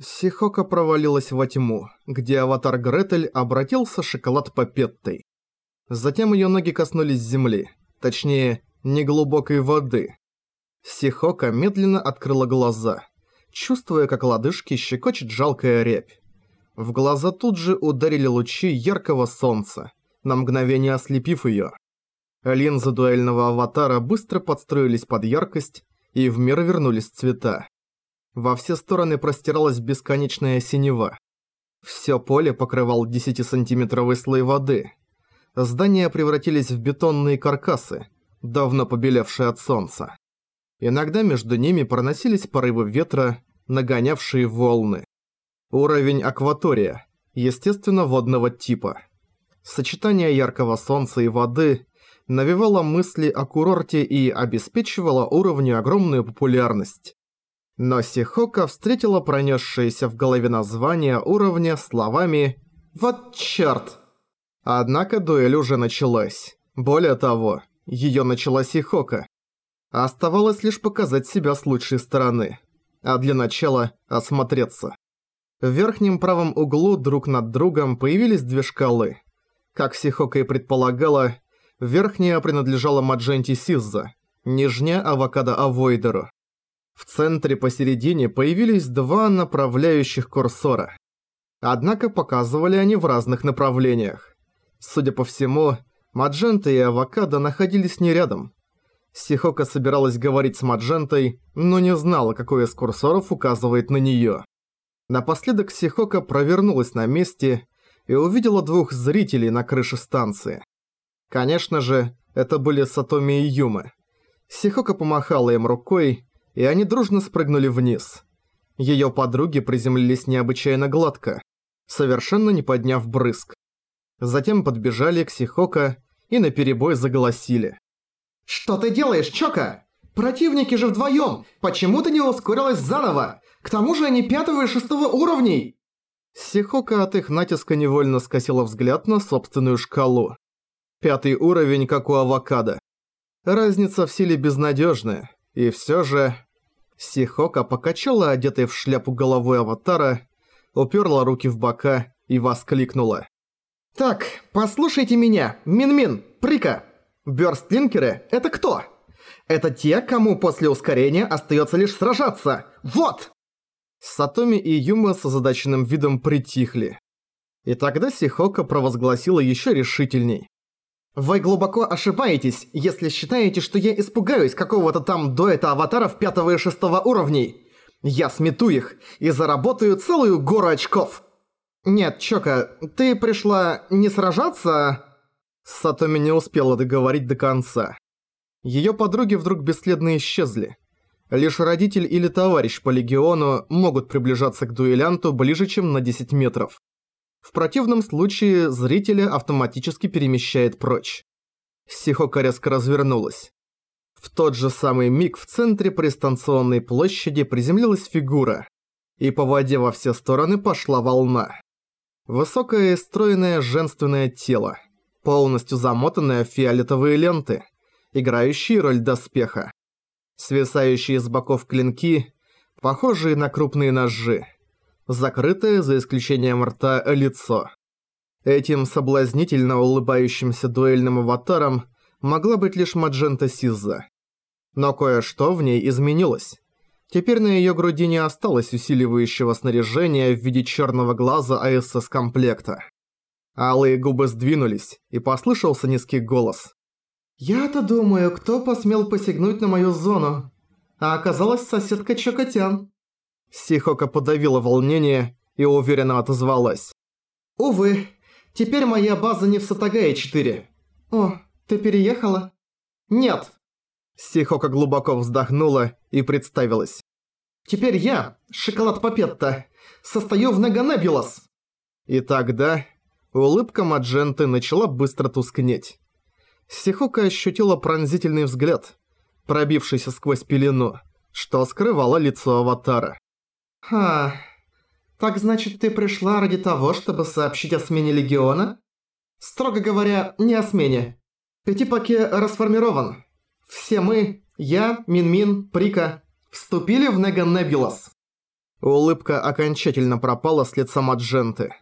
Сихока провалилась во тьму, где аватар Гретель обратился шоколад попеттой. Затем ее ноги коснулись земли, точнее, неглубокой воды. Сихока медленно открыла глаза, чувствуя, как лодыжки щекочет жалкая рябь. В глаза тут же ударили лучи яркого солнца, на мгновение ослепив ее. Линзы дуэльного аватара быстро подстроились под яркость, и в мир вернулись цвета. Во все стороны простиралась бесконечная синева. Всё поле покрывал 10-сантиметровый слой воды. Здания превратились в бетонные каркасы, давно побелевшие от солнца. Иногда между ними проносились порывы ветра, нагонявшие волны. Уровень акватория, естественно водного типа. Сочетание яркого солнца и воды навевало мысли о курорте и обеспечивало уровню огромную популярность. Но Сихока встретила пронесшееся в голове название уровня словами «Вот чёрт!». Однако дуэль уже началась. Более того, её начала Сихока. Оставалось лишь показать себя с лучшей стороны. А для начала осмотреться. В верхнем правом углу друг над другом появились две шкалы. Как Сихока и предполагала, верхняя принадлежала Мадженти Сизза, нижняя – Авокадо Авойдеру. В центре посередине появились два направляющих курсора. Однако показывали они в разных направлениях. Судя по всему, Маджента и Авокадо находились не рядом. Сихока собиралась говорить с Маджентой, но не знала, какой из курсоров указывает на неё. Напоследок Сихока провернулась на месте и увидела двух зрителей на крыше станции. Конечно же, это были Сатоми и Юма. Сихока помахала им рукой, и они дружно спрыгнули вниз. Её подруги приземлились необычайно гладко, совершенно не подняв брызг. Затем подбежали к Сихока и наперебой заголосили. «Что ты делаешь, Чока? Противники же вдвоём! Почему ты не ускорилась заново? К тому же они пятого и шестого уровней!» Сихока от их натиска невольно скосила взгляд на собственную шкалу. Пятый уровень, как у авокадо. Разница в силе безнадежная, и все же... Сихока покачала одетой в шляпу головой аватара, уперла руки в бока и воскликнула. «Так, послушайте меня, Мин-Мин, Прика. Бёрстлинкеры – это кто? Это те, кому после ускорения остается лишь сражаться. Вот!» Сатоми и Юма с озадаченным видом притихли. И тогда Сихока провозгласила еще решительней. Вы глубоко ошибаетесь, если считаете, что я испугаюсь какого-то там дуэта аватаров пятого и шестого уровней. Я смету их и заработаю целую гору очков. Нет, Чока, ты пришла не сражаться? Сатоми не успела договорить до конца. Её подруги вдруг бесследно исчезли. Лишь родитель или товарищ по легиону могут приближаться к дуэлянту ближе, чем на 10 метров. В противном случае зрителя автоматически перемещает прочь. Сихока резко развернулась. В тот же самый миг в центре пристанционной площади приземлилась фигура, и по воде во все стороны пошла волна. Высокое и стройное женственное тело, полностью замотанное в фиолетовые ленты, играющие роль доспеха. Свисающие с боков клинки, похожие на крупные ножи закрытое, за исключением рта, лицо. Этим соблазнительно улыбающимся дуэльным аватаром могла быть лишь Маджента Сиза. Но кое-что в ней изменилось. Теперь на её груди не осталось усиливающего снаряжения в виде чёрного глаза АСС-комплекта. Алые губы сдвинулись, и послышался низкий голос. «Я-то думаю, кто посмел посягнуть на мою зону? А оказалась соседка Чокотян». Сихока подавила волнение и уверенно отозвалась. «Увы, теперь моя база не в Сатагае-4. О, ты переехала?» «Нет». Сихока глубоко вздохнула и представилась. «Теперь я, Шоколад Папетта, состою в Наганебулас». И тогда улыбка Мадженты начала быстро тускнеть. Сихока ощутила пронзительный взгляд, пробившийся сквозь пелену, что скрывало лицо аватара. «Ха, так значит ты пришла ради того, чтобы сообщить о смене Легиона?» «Строго говоря, не о смене. Пятипаке расформирован. Все мы, я, Мин-Мин, Прика, вступили в Нега Небулас». Улыбка окончательно пропала с лица Мадженты.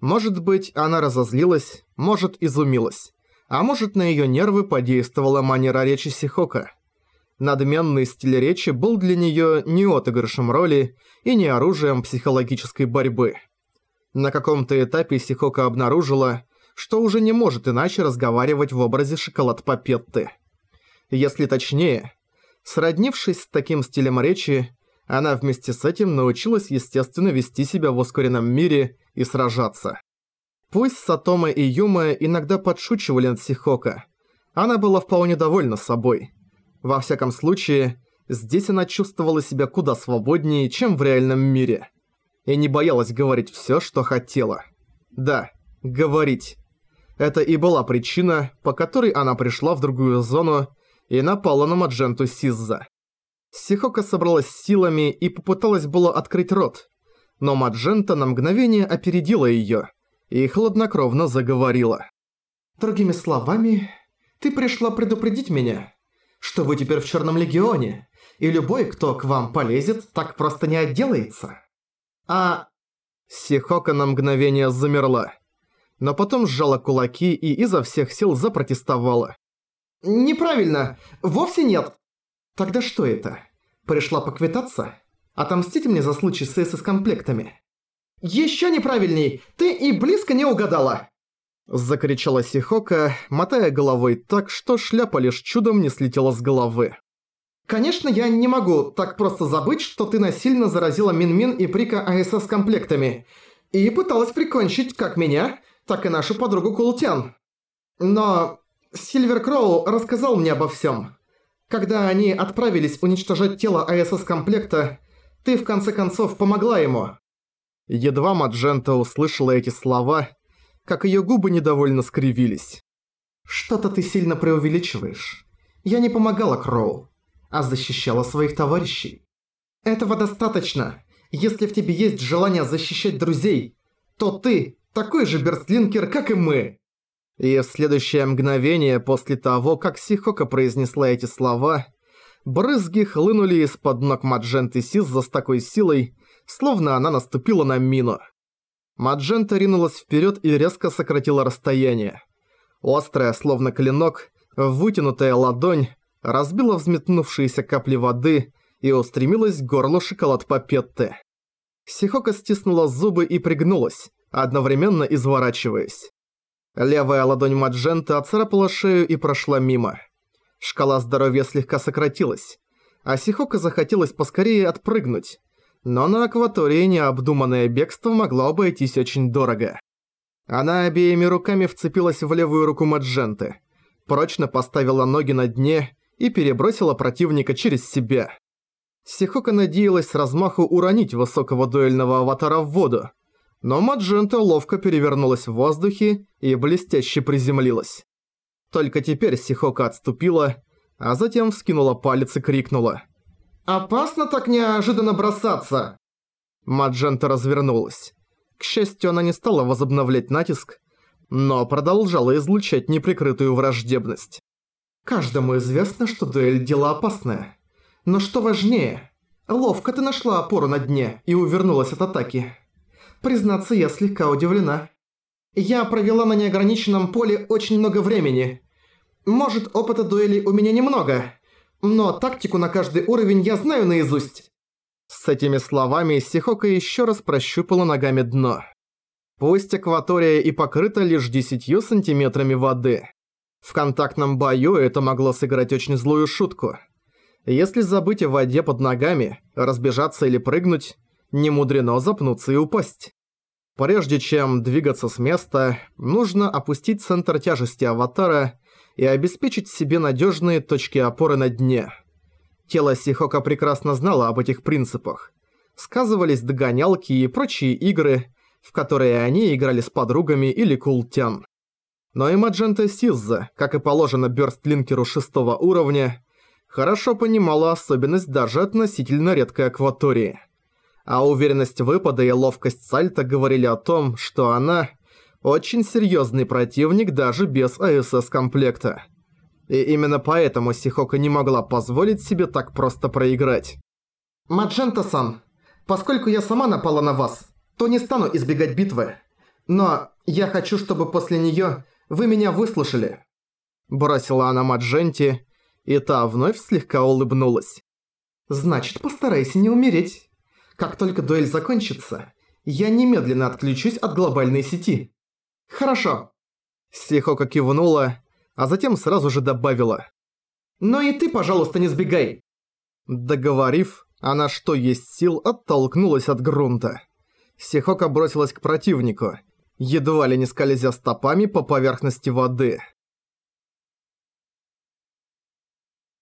Может быть, она разозлилась, может, изумилась. А может, на её нервы подействовала манера речи Сихока. Надменный стиль речи был для неё не отыгрышем роли и не оружием психологической борьбы. На каком-то этапе Сихока обнаружила, что уже не может иначе разговаривать в образе шоколад Папетты. Если точнее, сроднившись с таким стилем речи, она вместе с этим научилась естественно вести себя в ускоренном мире и сражаться. Пусть Сатома и Юма иногда подшучивали над Сихока, она была вполне довольна собой. Во всяком случае, здесь она чувствовала себя куда свободнее, чем в реальном мире. И не боялась говорить всё, что хотела. Да, говорить. Это и была причина, по которой она пришла в другую зону и напала на Мадженту Сизза. Сихока собралась силами и попыталась было открыть рот, но Маджента на мгновение опередила её и хладнокровно заговорила. «Другими словами, ты пришла предупредить меня, что вы теперь в Чёрном Легионе, и любой, кто к вам полезет, так просто не отделается. А...» Сихока на мгновение замерла но потом сжала кулаки и изо всех сил запротестовала. «Неправильно! Вовсе нет!» «Тогда что это? Пришла поквитаться? Отомстить мне за случай с СС-комплектами?» «Ещё неправильней! Ты и близко не угадала!» Закричала Сихока, мотая головой так, что шляпа лишь чудом не слетела с головы. «Конечно, я не могу так просто забыть, что ты насильно заразила Минмин -Мин и Прика АСС комплектами и пыталась прикончить как меня, так и нашу подругу Култян. Но Сильвер Кроу рассказал мне обо всем. Когда они отправились уничтожать тело АСС-комплекта, ты в конце концов помогла ему». Едва Маджента услышала эти слова, как ее губы недовольно скривились. «Что-то ты сильно преувеличиваешь. Я не помогала Кроу, а защищала своих товарищей. Этого достаточно. Если в тебе есть желание защищать друзей, то ты такой же берстлинкер, как и мы!» И в следующее мгновение после того, как Сихока произнесла эти слова, брызги хлынули из-под ног Мадженты Сизза с такой силой, словно она наступила на мину. Маджента ринулась вперед и резко сократила расстояние. Острая, словно клинок, вытянутая ладонь разбила взметнувшиеся капли воды и устремилась к горлу шоколад Папетты. Сихока стиснула зубы и пригнулась, одновременно изворачиваясь. Левая ладонь Маджента отцарапала шею и прошла мимо. Шкала здоровья слегка сократилась, а Сихока захотелось поскорее отпрыгнуть, но на акватории необдуманное бегство могло обойтись очень дорого. Она обеими руками вцепилась в левую руку Мадженты, прочно поставила ноги на дне и перебросила противника через себя. Сихока надеялась с размаху уронить высокого дуэльного аватара в воду, но Маджента ловко перевернулась в воздухе и блестяще приземлилась. Только теперь Сихока отступила, а затем вскинула палец и крикнула. «Опасно так неожиданно бросаться!» Маджента развернулась. К счастью, она не стала возобновлять натиск, но продолжала излучать неприкрытую враждебность. «Каждому известно, что дуэль – дело опасное. Но что важнее, ловко ты нашла опору на дне и увернулась от атаки. Признаться, я слегка удивлена. Я провела на неограниченном поле очень много времени. Может, опыта дуэли у меня немного, но тактику на каждый уровень я знаю наизусть. С этими словами Сихока еще раз прощупала ногами дно. Пусть акватория и покрыта лишь 10 сантиметрами воды. В контактном бою это могло сыграть очень злую шутку. Если забыть о воде под ногами, разбежаться или прыгнуть, не мудрено запнуться и упасть. Прежде чем двигаться с места, нужно опустить центр тяжести аватара и обеспечить себе надежные точки опоры на дне. Тело Сихока прекрасно знало об этих принципах. Сказывались догонялки и прочие игры, в которые они играли с подругами или култян. Но и Маджента Сизза, как и положено бёрстлинкеру шестого уровня, хорошо понимала особенность даже относительно редкой акватории а уверенность выпада и ловкость сальта говорили о том, что она очень серьезный противник даже без АСС-комплекта. И именно поэтому Сихока не могла позволить себе так просто проиграть. «Маджента-сан, Поскольку я сама напала на вас, то не стану избегать битвы. Но я хочу, чтобы после неё вы меня выслушали». Бросила она Мадженти, и та вновь слегка улыбнулась. «Значит, постарайся не умереть. Как только дуэль закончится, я немедленно отключусь от глобальной сети». «Хорошо». Сихока кивнула, а затем сразу же добавила. «Но и ты, пожалуйста, не сбегай!» Договорив, она что есть сил оттолкнулась от грунта. Сихока бросилась к противнику, едва ли не скользя стопами по поверхности воды.